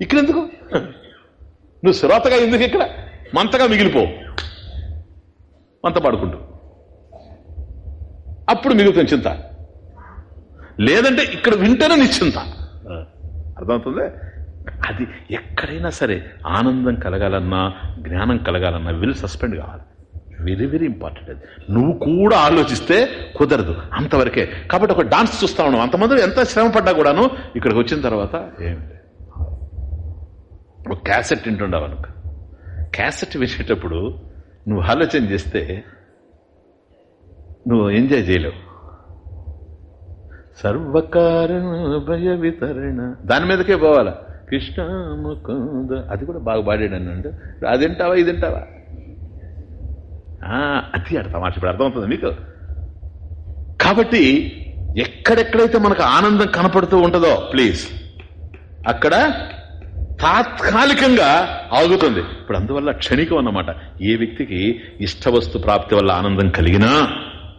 ఇక్కడ ఎందుకు నువ్వు శ్రోతగా ఎందుకు ఇక్కడ? మంతగా మిగిలిపో. మంత పాడుకుంటూ. అప్పుడు మిగులుతుంది చింత. లేదంటే ఇక్కడ వింటేనే నిశ్చింత. అర్థమవుతుంది? అది ఎక్కడైనా సరే ఆనందం కలగాలన్నా జ్ఞానం కలగాలన్నా విల్ సస్పెండ్ కావాలి. వెరీ వెరీ ఇంపార్టెంట్ అది. నువ్వు కూడా ఆలోచిస్తే కుదరదు అంతవరకే. కాబట్టి ఒక డాన్స్ చూస్తా ఉన్నావు అంతమంది ఎంత శ్రమ పడ్డా కూడాను ఇక్కడికి వచ్చిన తర్వాత ఏమి ఒక క్యాసెట్ వింటుండవు అనుకో క్యాసెట్ వినేటప్పుడు నువ్వు ఆలోచన చేస్తే నువ్వు ఎంజాయ్ చేయలేవు. సర్వకారణ భయ వితరణ. దాని మీదకే పోవాలా? కృష్ణ ముకుంద. అది కూడా బాగా పాడాడు అన్నాడు అది తింటావా? ఇది తింటావా? ఆ, అది అర్థం తమాష ఇప్పుడు అర్థమవుతుంది మీకు. కాబట్టి ఎక్కడెక్కడైతే మనకు ఆనందం కనపడుతూ ఉంటుందో ప్లీజ్ అక్కడ తాత్కాలికంగా ఆగుతుంది. ఇప్పుడు అందువల్ల క్షణికం అన్నమాట. ఏ వ్యక్తికి ఇష్టవస్తు ప్రాప్తి వల్ల ఆనందం కలిగినా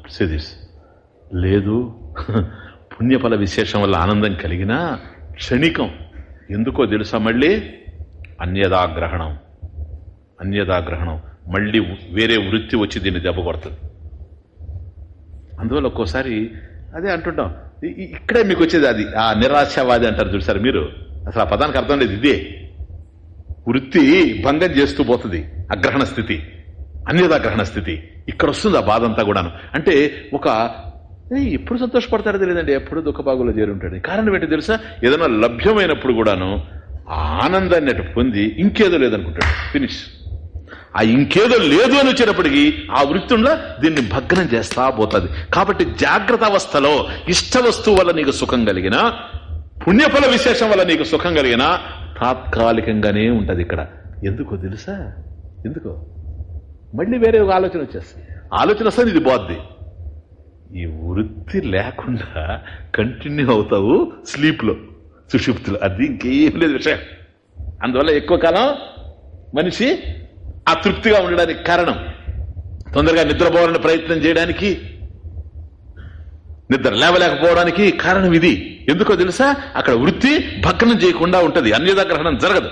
సిదిస్ లేదు పుణ్యఫల విశేషం వల్ల ఆనందం కలిగినా క్షణికం. ఎందుకో తెలుసా మళ్ళీ? అన్యదాగ్రహణం అన్యదాగ్రహణం మళ్ళీ వేరే వృత్తి వచ్చి దీన్ని దెబ్బ కొడుతుంది. అందువల్ల ఒక్కోసారి అదే అంటుంటాం. ఇక్కడే మీకు వచ్చేది అది. ఆ నిరాశావాది అంటారు చూసారు మీరు. అసలు ఆ పదానికి అర్థం లేదు ఇదే. వృత్తి భంగం చేస్తూ పోతుంది అగ్రహణ స్థితి అన్యదాగ్రహణ స్థితి. ఇక్కడ వస్తుంది ఆ బాధ అంతా కూడాను. అంటే ఒక ఎప్పుడు సంతోషపడతారో తెలియదండి ఎప్పుడు దుఃఖభాగులో చేరుంటాడు. కారణం ఏంటి తెలుసా? ఏదైనా లభ్యమైనప్పుడు కూడాను ఆనందాన్ని అటు పొంది ఇంకేదో లేదనుకుంటాడు. ఫినిష్ ఆ ఇంకేదో లేదు అని వచ్చేటప్పటికి ఆ వృత్తిలో దీన్ని భగ్నం చేస్తా పోతుంది. కాబట్టి జాగ్రత్త అవస్థలో ఇష్ట వస్తువు వల్ల నీకు సుఖం కలిగినా పుణ్యఫల విశేషం వల్ల నీకు సుఖం కలిగిన తాత్కాలికంగానే ఉంటుంది ఇక్కడ. ఎందుకో తెలుసా? ఎందుకో? మళ్ళీ వేరే ఒక ఆలోచన వచ్చేస్తుంది. ఆలోచన వస్తుంది ఇది బాద్ది. ఈ వృత్తి లేకుండా కంటిన్యూ అవుతావు స్లీప్లో సుషుప్తులు. అది ఇంకేం లేదు విషయం. అందువల్ల ఎక్కువ కాలం మనిషి అతృప్తిగా ఉండడానికి కారణం. తొందరగా నిద్రపోవాలని ప్రయత్నం చేయడానికి నిద్ర లేవలేకపోవడానికి కారణం ఇది. ఎందుకో తెలుసా? అక్కడ వృత్తి భగ్నం చేయకుండా ఉంటది. అన్యదాగ్రహణం జరగదు.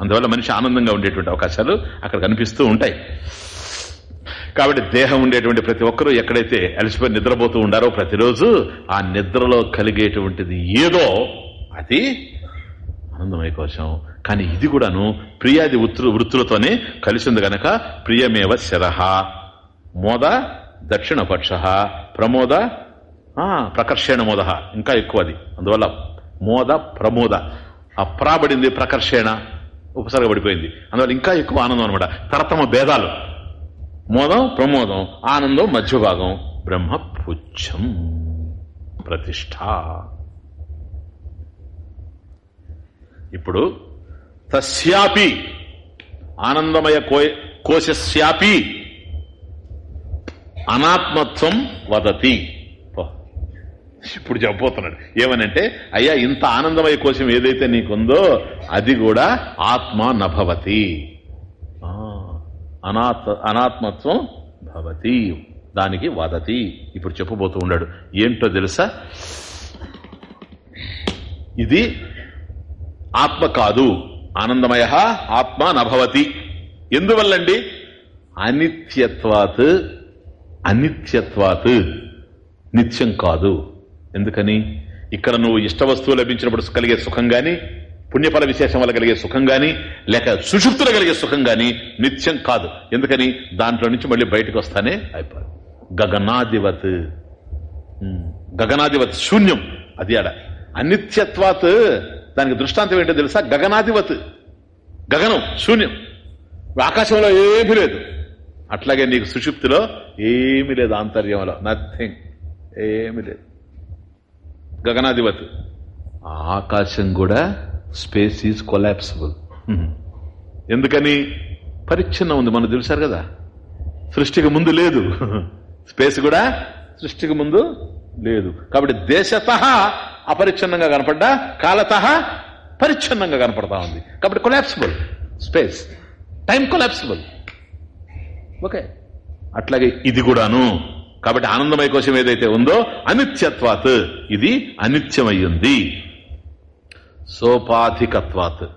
అందువల్ల మనిషి ఆనందంగా ఉండేటువంటి అవకాశాలు అక్కడ కనిపిస్తూ ఉంటాయి. కాబట్టి దేహం ఉండేటువంటి ప్రతి ఒక్కరూ ఎక్కడైతే అలసిపోయి నిద్రపోతూ ఉండారో ప్రతిరోజు ఆ నిద్రలో కలిగేటువంటిది ఏదో అది ఆనందమయ కోశం కానీ ఇది కూడాను ప్రియాది వృత్తు వృత్తులతోనే కలిసింది గనక ప్రియమేవ శరహ మోద దక్షిణపక్ష ప్రమోద ప్రకర్షేణ మోద ఇంకా ఎక్కువ అది అందువల్ల మోద ప్రమోద. అప్రాబడింది ప్రకర్షేణ ఉపసర్గపడిపోయింది. అందువల్ల ఇంకా ఎక్కువ ఆనందం అనమాట తరతమ భేదాలు. మోదం ప్రమోదం ఆనందం మధ్యభాగం. బ్రహ్మ పుచ్చం ప్రతిష్ట. ఇప్పుడు తస్యాపి ఆనందమయ కో- కోశస్యాపి అనాత్మత్వం వదతి. ఇప్పుడు చెప్పబోతున్నాడు. ఏమనంటే అయ్యా ఇంత ఆనందమయ కోశం ఏదైతే నీకుందో అది కూడా ఆత్మ నభవతి. అనాత్ అనాత్మత్వం భవతి. దానికి వదతి. ఇప్పుడు చెప్పబోతూ ఉన్నాడు. ఏంటో తెలుసా? ఇది ఆత్మ కాదు. ఆనందమయ ఆత్మ నభవతి. ఎందువల్లండి? అనిత్యత్వాత్ అనిత్యత్వాత్ నిత్యం కాదు. ఎందుకని? ఇక్కడ నువ్వు ఇష్ట వస్తువు లభించినప్పుడు కలిగే సుఖం గాని పుణ్యఫల విశేషం వల్ల కలిగే సుఖం గాని లేక సుషుప్తులు కలిగే సుఖం గాని నిత్యం కాదు. ఎందుకని? దాంట్లో నుంచి మళ్ళీ బయటకు వస్తానే అయిపోయి గగనాధివత్ గగనాధివత్ శూన్యం. అది ఆడ. అనిత్యత్వాత్ దానికి దృష్టాంతం ఏంటో తెలుసా? గగనాధివత్ గగనం శూన్యం. ఆకాశంలో ఏమీ లేదు. అట్లాగే నీకు సుషుప్తిలో ఏమీ లేదు ఆంతర్యంలో. నథింగ్ ఏమీ లేదు. గగనాధిపతి. ఆకాశం కూడా స్పేస్ ఈజ్ కొలాప్సిబుల్. ఎందుకని? పరిచ్ఛిన్నం ఉంది మనం తెలుసారు కదా. సృష్టికి ముందు లేదు. స్పేస్ కూడా సృష్టికి ముందు లేదు. కాబట్టి దేశత అపరిచ్ఛిన్నంగా కనపడ్డా కాలత పరిచ్ఛిన్నంగా కనపడతా ఉంది. కాబట్టి collapsible. Space. Time collapsible. Okay. అట్లాగే ఇది కూడాను. కాబట్టి ఆనందమయ కోశం ఏదైతే ఉందో అనిత్యత్వాత్. ఇది అనిత్యమయ్యింది. సోపాధికత్వాత్.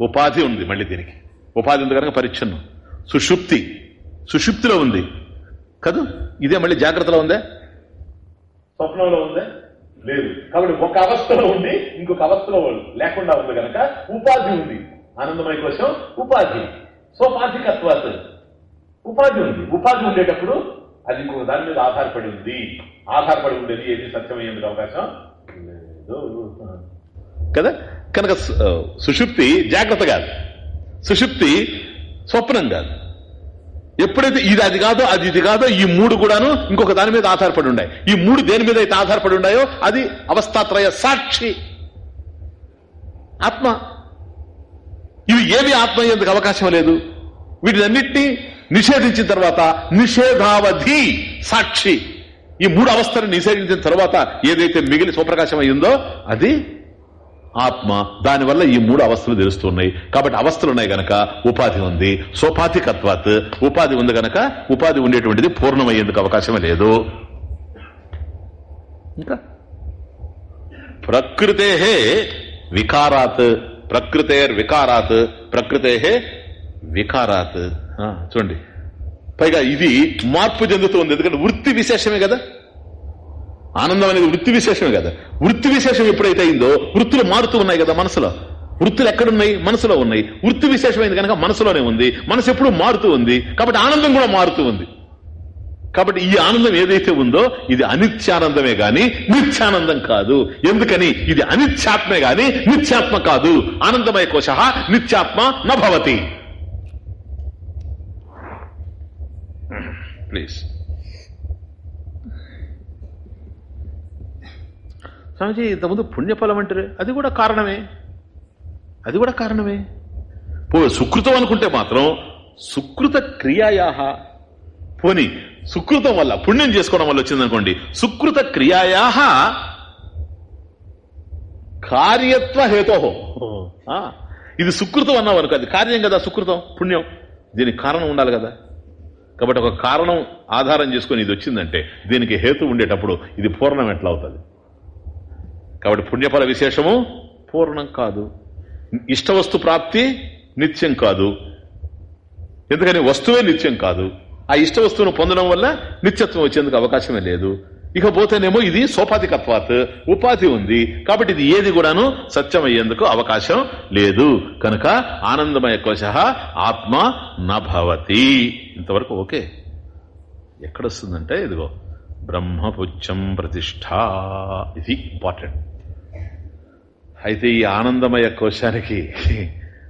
ఉపాధి ఉంది మళ్ళీ దీనికి. ఉపాధి ఉంది కనుక పరిచ్ఛన్నం. సుషుప్తి. సుషుప్తిలో ఉంది. కదూ? ఇదే మళ్ళీ జాగ్రత్తలో ఉందే? స్వప్నంలో ఉందే? లేదు. కాబట్టి ఒక అవస్థలో ఉండి ఇంకొక అవస్థలో లేకుండా ఉంది కనుక ఉపాధి ఉంది. ఆనందమయ కోసం ఉపాధి. స్వపాధికత్వాత్ ఉపాధి ఉంది. ఉపాధి ఉండేటప్పుడు అది ఇంకొక దాని మీద ఆధారపడి ఉంది. ఆధారపడి ఉండేది ఏది సత్యమయ్యేందుకు అవకాశం లేదు. కదా? కనుక సు- సుషుప్తి జాగ్రత్త కాదు సుషుప్తి స్వప్నం కాదు ఎప్పుడైతే ఇది అది కాదో అది ఇది కాదో ఈ మూడు కూడాను ఇంకొక దాని మీద ఆధారపడి ఉన్నాయి. ఈ మూడు దేని మీద అయితే ఆధారపడి ఉన్నాయో అది అవస్థాత్రయ సాక్షి. ఆత్మ. ఇవి ఏవి ఆత్మ ఎందుకు అవకాశం లేదు? వీటినన్నింటినీ నిషేధించిన తర్వాత నిషేధావధి సాక్షి. ఈ మూడు అవస్థలను నిషేధించిన తర్వాత ఏదైతే మిగిలి స్వప్రకాశం అయిందో అది ఆత్మ. దానివల్ల ఈ మూడు అవస్థలు తెలుస్తున్నాయి. కాబట్టి అవస్థలు ఉన్నాయి గనక ఉపాధి ఉంది. సోపాధికత్వాత్ ఉపాధి ఉంది గనక ఉపాధి ఉండేటువంటిది పూర్ణమయ్యేందుకు అవకాశమే లేదు. ఇంకా? ప్రకృతే వికారాత్. ప్రకృతేర్ వికారాత్. ప్రకృతే వికారాత్. చూడండి. పైగా ఇది మార్పు చెందుతుంది. ఎందుకంటే వృత్తి విశేషమే కదా. ఆనందం అనేది వృత్తి విశేషమే కదా. వృత్తి విశేషం ఎప్పుడైతే అయిందో వృత్తులు మారుతూ ఉన్నాయి కదా మనసులో. వృత్తులు ఎక్కడున్నాయి? మనసులో ఉన్నాయి. వృత్తి విశేషమైంది కనుక మనసులోనే ఉంది. మనసు ఎప్పుడు మారుతూ ఉంది. కాబట్టి ఆనందం కూడా మారుతూ ఉంది. కాబట్టి ఈ ఆనందం ఏదైతే ఉందో ఇది అనిత్యానందమే గాని నిత్యానందం కాదు. ఎందుకని? ఇది అనిత్యాత్మే గాని నిత్యాత్మ కాదు. ఆనందమయ కోశ నిత్యాత్మ నభవతి. ప్లీజ్. స్వామిజీ ఇంతకుముందు పుణ్యఫలం అంటారు అది కూడా కారణమే. అది కూడా కారణమే. పో సుకృతం అనుకుంటే మాత్రం సుకృత క్రియాయాహ. పోని సుకృతం వల్ల పుణ్యం చేసుకోవడం వల్ల వచ్చిందనుకోండి సుకృత క్రియాయాహ కార్యత్వ హేతో ఇది సుకృతం అన్నావు అనుకో అది కార్యం కదా సుకృతం పుణ్యం. దీనికి కారణం ఉండాలి కదా. కాబట్టి ఒక కారణం ఆధారం చేసుకొని ఇది వచ్చిందంటే దీనికి హేతు ఉండేటప్పుడు ఇది పూర్ణం ఎట్లా అవుతుంది కాబట్టి పుణ్యఫల విశేషము పూర్ణం కాదు. ఇష్టవస్తు ప్రాప్తి నిత్యం కాదు. ఎందుకని వస్తువే నిత్యం కాదు. ఆ ఇష్ట వస్తువును పొందడం వల్ల నిత్యత్వం వచ్చేందుకు అవకాశమే లేదు. ఇకపోతేనేమో ఇది సోపాధికత్వాత్ ఉపాధి ఉంది. కాబట్టి ఇది ఏది కూడాను సత్యమయ్యేందుకు అవకాశం లేదు. కనుక ఆనందమయ కోశ ఆత్మ నభవతి. ఇంతవరకు ఓకే. ఎక్కడొస్తుందంటే ఇదిగో బ్రహ్మపుచ్చం ప్రతిష్ట ఇది ఇంపార్టెంట్. అయితే ఈ ఆనందమయ కోశానికి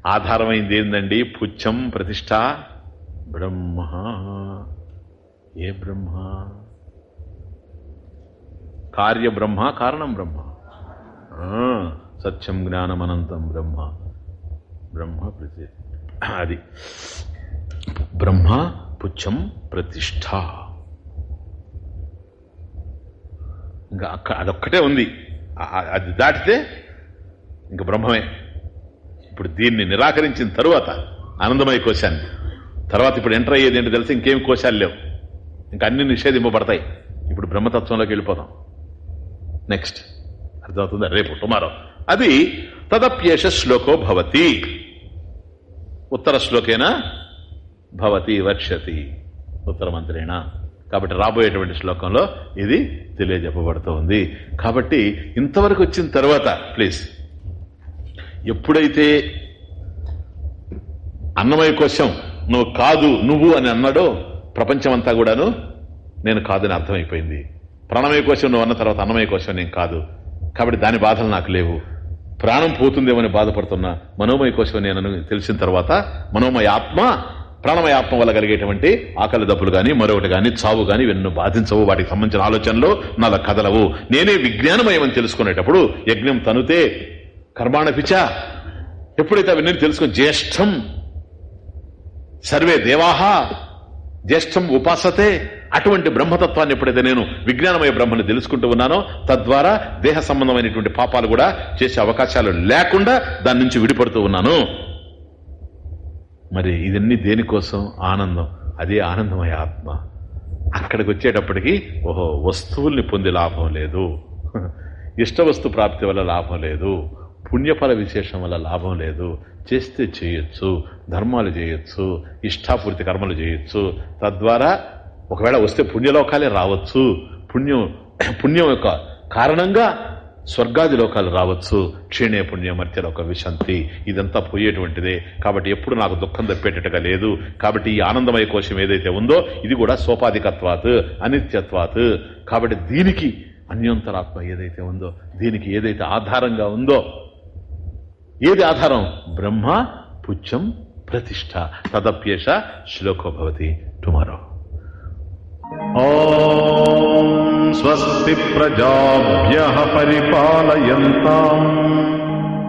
ఆధారమైంది ఏందండి? పుచ్చం ప్రతిష్ట బ్రహ్మ. ఏ బ్రహ్మ? కార్య బ్రహ్మ కారణం బ్రహ్మ. ఆ, సత్యం జ్ఞానం అనంతం బ్రహ్మ. బ్రహ్మ ప్రతి అది. బ్రహ్మ పుచ్చం ప్రతిష్ట. ఇంకా అక్క అదొక్కటే ఉంది. అది దాటితే ఇంక బ్రహ్మమే. ఇప్పుడు దీన్ని నిరాకరించిన తరువాత ఆనందమయ కోశాన్ని. తర్వాత ఇప్పుడు ఎంటర్ అయ్యేది ఏంటి తెలిసి ఇంకేం కోశాలు లేవు. ఇంకా అన్ని నిషేధింపబడతాయి. ఇప్పుడు బ్రహ్మతత్వంలోకి వెళ్ళిపోతాం. నెక్స్ట్ అర్థమవుతుంది? రేపు టుమారో. అది తదప్యేష శ్లోకో భవతి. ఉత్తర శ్లోకేనా? భవతి వర్షతి ఉత్తర కాబట్టి రాబోయేటువంటి శ్లోకంలో ఇది తెలియజెప్పబడుతోంది. కాబట్టి ఇంతవరకు వచ్చిన తర్వాత ప్లీజ్ ఎప్పుడైతే అన్నమయ కోసం నువ్వు కాదు నువ్వు అని అన్నాడో ప్రపంచమంతా కూడాను నేను కాదని అర్థమైపోయింది. ప్రాణమయ కోశం నువ్వు అన్న తర్వాత అన్నమయ కోశం నేను కాదు. కాబట్టి దాని బాధలు నాకు లేవు. ప్రాణం పోతుందేమని బాధపడుతున్నా మనోమయ కోశం నేను తెలిసిన తర్వాత మనోమయ ఆత్మ ప్రాణమయ ఆత్మ వల్ల కలిగేటువంటి ఆకలి దప్పులు కానీ మరొకటి కానీ చావు కానీ ఇవన్నీ బాధించవు. వాటికి సంబంధించిన ఆలోచనలు నాలో కదలవు. నేనే విజ్ఞానమయమని తెలుసుకునేటప్పుడు యజ్ఞం తనుతే కర్మాణ పిచ ఎప్పుడైతే అవన్నీ తెలుసుకుని జ్యేష్టం సర్వే దేవాహ జ్యేష్ఠం ఉపాసతే అటువంటి బ్రహ్మతత్వాన్ని ఎప్పుడైతే నేను విజ్ఞానమయ బ్రహ్మని తెలుసుకుంటూ ఉన్నానో తద్వారా దేహ సంబంధమైనటువంటి పాపాలు కూడా చేసే అవకాశాలు లేకుండా దాని నుంచి విడిపడుతూ ఉన్నాను. మరి ఇదన్నీ దేనికోసం? ఆనందం. అదే ఆనందమయ ఆత్మ. అక్కడికి వచ్చేటప్పటికి ఓహో వస్తువుల్ని పొంది లాభం లేదు. ఇష్ట వస్తు ప్రాప్తి వల్ల లాభం లేదు. పుణ్యఫల విశేషం వల్ల లాభం లేదు. చేస్తే చేయొచ్చు ధర్మాలు చేయొచ్చు ఇష్టాపూర్తి కర్మలు చేయొచ్చు. తద్వారా ఒకవేళ వస్తే పుణ్యలోకాలే రావచ్చు. పుణ్యం పుణ్యం యొక్క కారణంగా స్వర్గాది లోకాలు రావచ్చు. క్షీణే పుణ్యం మర్త్యలోక విశాంతి ఇదంతా పోయేటువంటిదే. కాబట్టి ఎప్పుడు నాకు దుఃఖం తప్పేటట్టుగా లేదు. కాబట్టి ఈ ఆనందమయ కోశం ఏదైతే ఉందో ఇది కూడా సోపాధికత్వాత్ అనిత్యత్వాత్. కాబట్టి దీనికి అన్యంతరాత్మ ఏదైతే ఉందో దీనికి ఏదైతే ఆధారంగా ఉందో ఏది ఆధారం బ్రహ్మ పుచ్చం ప్రతిష్ట తదప్యేష శ్లోకో భవతి టుమారో స్వస్తి ప్రజాభ్య పరిపాలయంతాం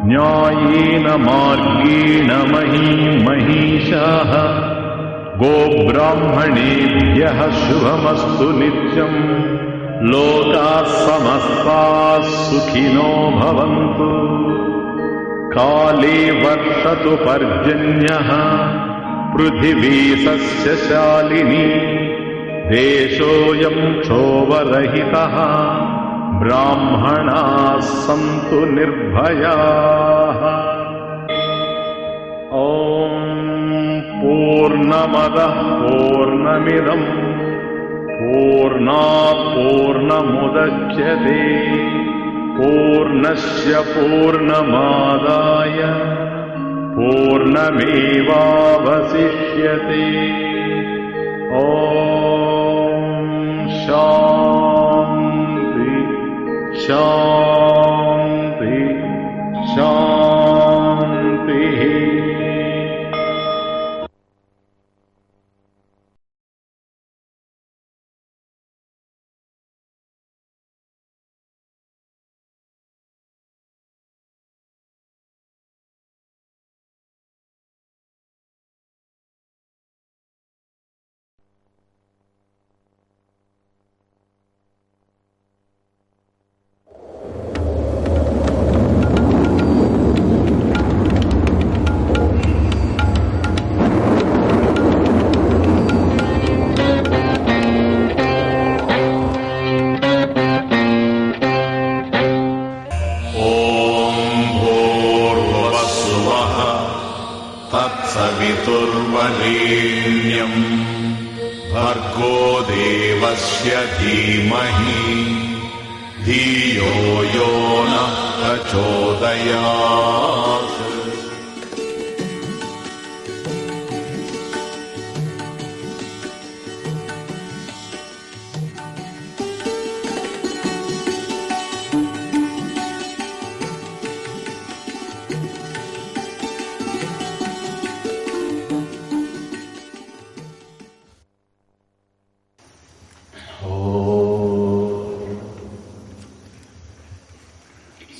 న్యాయేన మార్గేణ మహీ మహిషా గోబ్రాహ్మణేభ్య శుభమస్తు నిత్యం లోకా సమస్తా సుఖినో భవంతు काले वर्षतु पर्जन्यः। पृथिवी तस्य शालिनी देशोऽयम् क्षोभरहितः। ब्राह्मणाः सन्तु निर्भयाः। ॐ पूर्णमदः पूर्णमिदम्। पूर्णा पूर्णमुदच्य दे पूर्णस्य पूर्णमादाय पूर्णमेवावशिष्यते। ओ शान्ति शा तत्सवितुर्वरेण्यम् भर्गो देवस्य धीमहि। धियो यो नः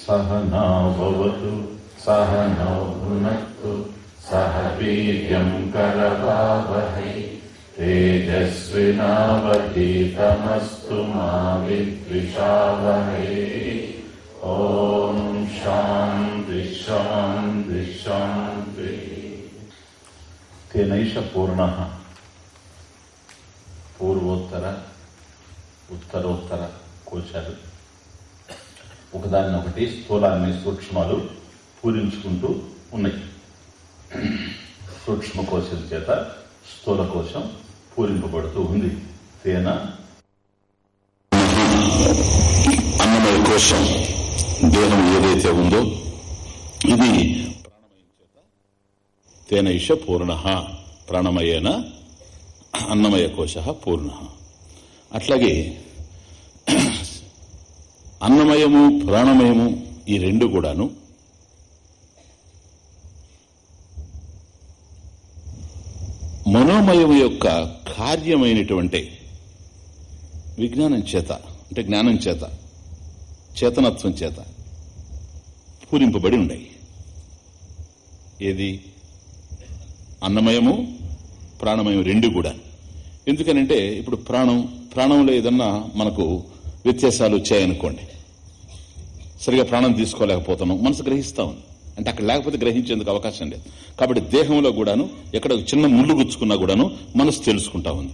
सह न भवतु सह न भृणतु सह वीर्यम् करवावहै। तेजस्विनावधीतमस्तु मा विद्विषादी ॐ शान्ति पूर्णः पूर्वोत्तर। ఉత్తరోత్తర కోశాలు. ఒకదాన్ని ఒకటి స్థూలాన్ని సూక్ష్మాలు పూరించుకుంటూ ఉన్నాయి. సూక్ష్మ కోశం చేత స్థూల కోశం పూరింపబడుతూ ఉంది. తేన అన్నమయ కోశం దేహం ఏదైతే ఉందో ఇది తేన ఇష పూర్ణ ప్రాణమయేన అన్నమయ కోశ పూర్ణ. అట్లాగే అన్నమయము ప్రాణమయము ఈ రెండు కూడాను మనోమయము యొక్క కార్యమైనటువంటి విజ్ఞానం చేత అంటే జ్ఞానం చేత చేతనత్వం చేత పూరింపబడి ఉన్నాయి. ఏది? అన్నమయము ప్రాణమయం రెండు కూడా ఎందుకనంటే ఇప్పుడు ప్రాణం ప్రాణంలో ఏదన్నా మనకు వ్యత్యాసాలు వచ్చాయనుకోండి. సరిగా ప్రాణం తీసుకోలేకపోతున్నాం. మనసు గ్రహిస్తా ఉంది. అంటే అక్కడ లేకపోతే గ్రహించేందుకు అవకాశం లేదు. కాబట్టి దేహంలో కూడాను ఎక్కడ చిన్న ముళ్ళు గుచ్చుకున్నా కూడాను మనసు తెలుసుకుంటా ఉంది.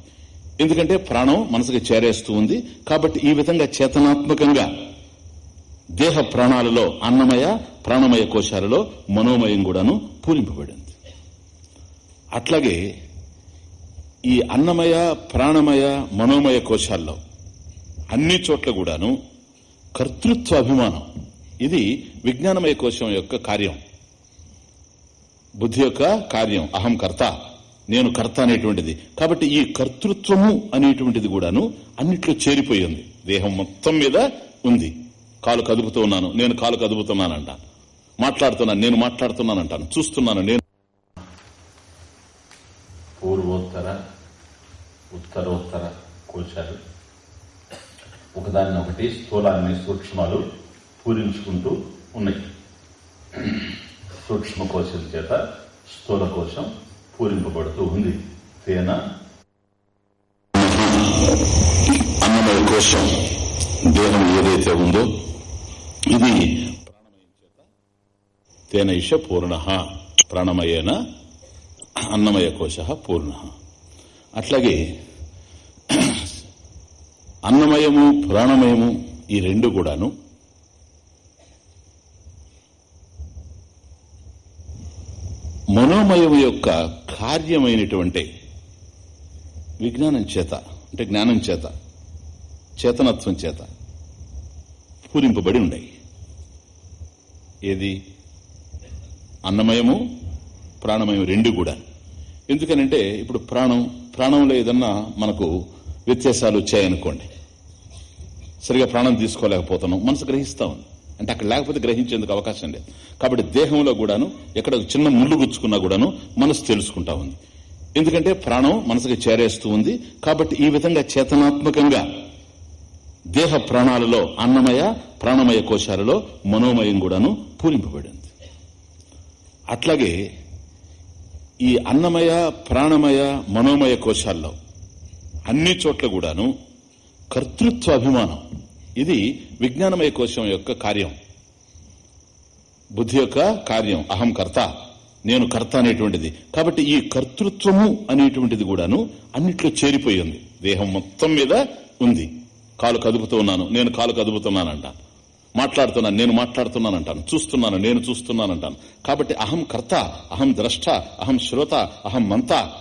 ఎందుకంటే ప్రాణం మనసుకి చేరేస్తూ ఉంది. కాబట్టి ఈ విధంగా చేతనాత్మకంగా దేహ ప్రాణాలలో అన్నమయ ప్రాణమయ కోశాలలో మనోమయం కూడాను పూరింపబడింది. అట్లాగే ఈ అన్నమయ ప్రాణమయ మనోమయ కోశాల్లో అన్ని చోట్ల కూడాను కర్తృత్వ అభిమానం. ఇది విజ్ఞానమయ కోశం యొక్క కార్యం. బుద్ధి యొక్క కార్యం. అహం కర్త. నేను కర్త అనేటువంటిది. కాబట్టి ఈ కర్తృత్వము అనేటువంటిది కూడాను అన్నిట్లో చేరిపోయింది దేహం మొత్తం మీద ఉంది. కాలు కదుపుతూ ఉన్నాను. నేను కాలు కదుపుతున్నానంటాను మాట్లాడుతున్నాను. నేను మాట్లాడుతున్నానంటాను. చూస్తున్నాను. నేను పూర్వోత్తర ఉత్తరోత్తర కోశాలు. ఒకదానినొకటి స్థూలాన్ని సూక్ష్మాలు పూరించుకుంటూ ఉన్నాయి. సూక్ష్మ కోశం చేత స్థూల కోశం పూరింపబడుతూ ఉంది. తేన. అన్నమయ కోశం దేహం ఏదైతే ఉందో ఇది తేనైష పూర్ణ ప్రాణమయేన అన్నమయ కోశ పూర్ణ. అట్లాగే అన్నమయము ప్రాణమయము ఈ రెండు కూడాను మనోమయం యొక్క కార్యమైనటువంటి విజ్ఞానం చేత అంటే జ్ఞానం చేత చేతనత్వం చేత పూరింపబడి ఉన్నాయి ఏది? అన్నమయము ప్రాణమయం రెండు కూడా ఎందుకనంటే ఇప్పుడు ప్రాణం ప్రాణంలో ఏదన్నా మనకు వ్యత్యాసాలు వచ్చాయనుకోండి. సరిగా ప్రాణం తీసుకోలేకపోతున్నాం. మనసు గ్రహిస్తా ఉంది. అంటే అక్కడ లేకపోతే గ్రహించేందుకు అవకాశం లేదు. కాబట్టి దేహంలో కూడాను ఎక్కడ చిన్న ముళ్ళు గుచ్చుకున్నా కూడాను మనసు తెలుసుకుంటా ఉంది. ఎందుకంటే ప్రాణం మనసుకి చేరేస్తూ ఉంది. కాబట్టి ఈ విధంగా చేతనాత్మకంగా దేహ ప్రాణాలలో అన్నమయ ప్రాణమయ కోశాలలో మనోమయం కూడాను పూరింపబడింది. అట్లాగే ఈ అన్నమయ ప్రాణమయ మనోమయ కోశాల్లో అన్ని చోట్ల కూడాను కర్తృత్వ అభిమానం. ఇది విజ్ఞానమయ కోశం యొక్క కార్యం. బుద్ధి యొక్క కార్యం అహం కర్త నేను కర్త అనేటువంటిది. కాబట్టి ఈ కర్తృత్వము అనేటువంటిది కూడాను అన్నిట్లో చేరిపోయింది దేహం మొత్తం మీద ఉంది. కాలు కదుపుతూ ఉన్నాను. నేను కాలు కదుపుతున్నానంటాను మాట్లాడుతున్నాను నేను మాట్లాడుతున్నానంటాను చూస్తున్నాను నేను చూస్తున్నానంటాను. కాబట్టి అహం కర్త అహం ద్రష్ట అహం శ్రోత అహం మంత.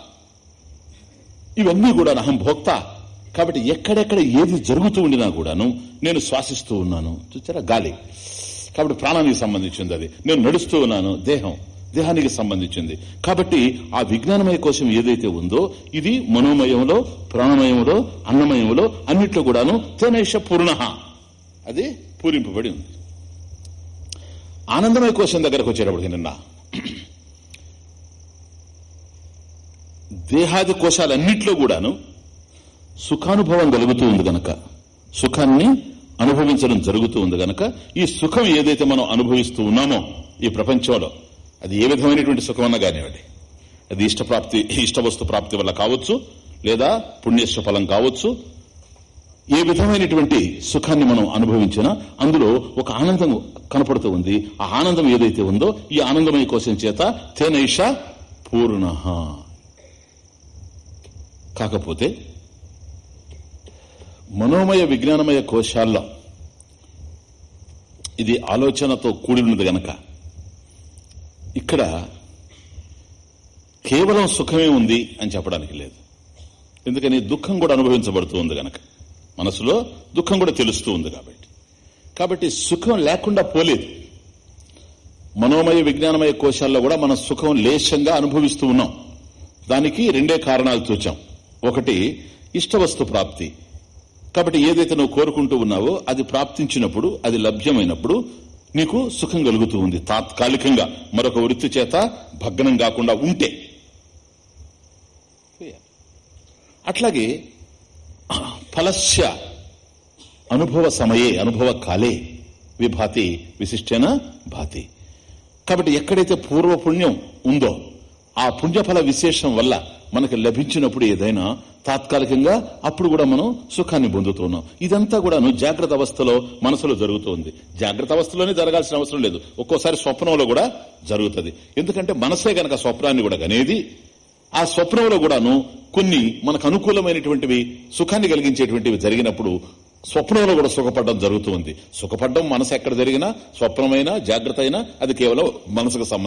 ఇవన్నీ కూడా అహం భోక్త. కాబట్టి ఎక్కడెక్కడ ఏది జరుగుతూ ఉండినా కూడాను నేను శ్వాసిస్తూ ఉన్నాను. చూచారా? గాలి. కాబట్టి ప్రాణానికి సంబంధించింది అది. నేను నడుస్తూ ఉన్నాను. దేహం. దేహానికి సంబంధించింది. కాబట్టి ఆ విజ్ఞానమయ కోసం ఏదైతే ఉందో ఇది మనోమయంలో ప్రాణమయంలో అన్నమయంలో అన్నిట్లో కూడాను తేనేష పూర్ణ. అది పూరింపబడి ఉంది. ఆనందమయ కోశం దగ్గరకు వచ్చేటప్పటికి నిన్న దేహాది కోశాలన్నింటిలో కూడాను సుఖానుభవం కలుగుతూ ఉంది గనక సుఖాన్ని అనుభవించడం జరుగుతూ ఉంది గనక ఈ సుఖం ఏదైతే మనం అనుభవిస్తూ ఉన్నామో ఈ ప్రపంచంలో అది ఏ విధమైనటువంటి సుఖమన్నా కానివ్వండి. అది ఇష్టప్రాప్తి ఇష్టవస్తు ప్రాప్తి వల్ల కావచ్చు లేదా పుణ్యశ్వ ఫలం కావచ్చు ఏ విధమైనటువంటి సుఖాన్ని మనం అనుభవించినా అందులో ఒక ఆనందం కనపడుతూ ఉంది. ఆ ఆనందం ఏదైతే ఉందో ఈ ఆనందమయ కోసం చేత తేనైష పూర్ణ. కాకపోతే మనోమయ విజ్ఞానమయ కోశాల్లో ఇది ఆలోచనతో కూడి ఉన్నది గనక. ఇక్కడ కేవలం సుఖమే ఉంది అని చెప్పడానికి లేదు. ఎందుకని దుఃఖం కూడా అనుభవించబడుతూ ఉంది గనక. మనసులో దుఃఖం కూడా తెలుస్తూ ఉంది కాబట్టి. కాబట్టి సుఖం లేకుండా పోలేదు. మనోమయ విజ్ఞానమయ కోశాల్లో కూడా మనం సుఖం లేశంగా అనుభవిస్తూ ఉన్నాం. దానికి రెండే కారణాలు చూచాం ఒకటి ఇష్టవస్తు ప్రాప్తి. కాబట్టి ఏదైతే నువ్వు కోరుకుంటూ ఉన్నావో అది ప్రాప్తించినప్పుడు అది లభ్యమైనప్పుడు నీకు సుఖం కలుగుతూ ఉంది తాత్కాలికంగా. మరొక వృత్తి చేత భగ్నం కాకుండా ఉంటే. అట్లాగే ఫలస్య అనుభవ సమయే అనుభవ కాలే విభాతి విశిష్టేన భాతి. కాబట్టి ఎక్కడైతే పూర్వ పుణ్యం ఉందో ఆ పుణ్యఫల విశేషం వల్ల మనకు లభించినప్పుడు ఏదైనా తాత్కాలికంగా అప్పుడు కూడా మనం సుఖాన్ని పొందుతున్నాం. ఇదంతా కూడాను జాగ్రత్త అవస్థలో మనసులో జరుగుతుంది. జాగ్రత్త అవస్థలోనే జరగాల్సిన అవసరం లేదు. ఒక్కోసారి స్వప్నంలో కూడా జరుగుతుంది. ఎందుకంటే మనసే గనక స్వప్నాన్ని కూడా గనేది ఆ స్వప్నంలో కూడాను కొన్ని మనకు అనుకూలమైనటువంటివి సుఖాన్ని కలిగించేటువంటివి జరిగినప్పుడు స్వప్నంలో కూడా సుఖపడడం జరుగుతుంది సుఖపడడం మనసు ఎక్కడ జరిగినా స్వప్నమైనా జాగ్రత్త అయినా అది కేవలం మనసుకు సంబంధించి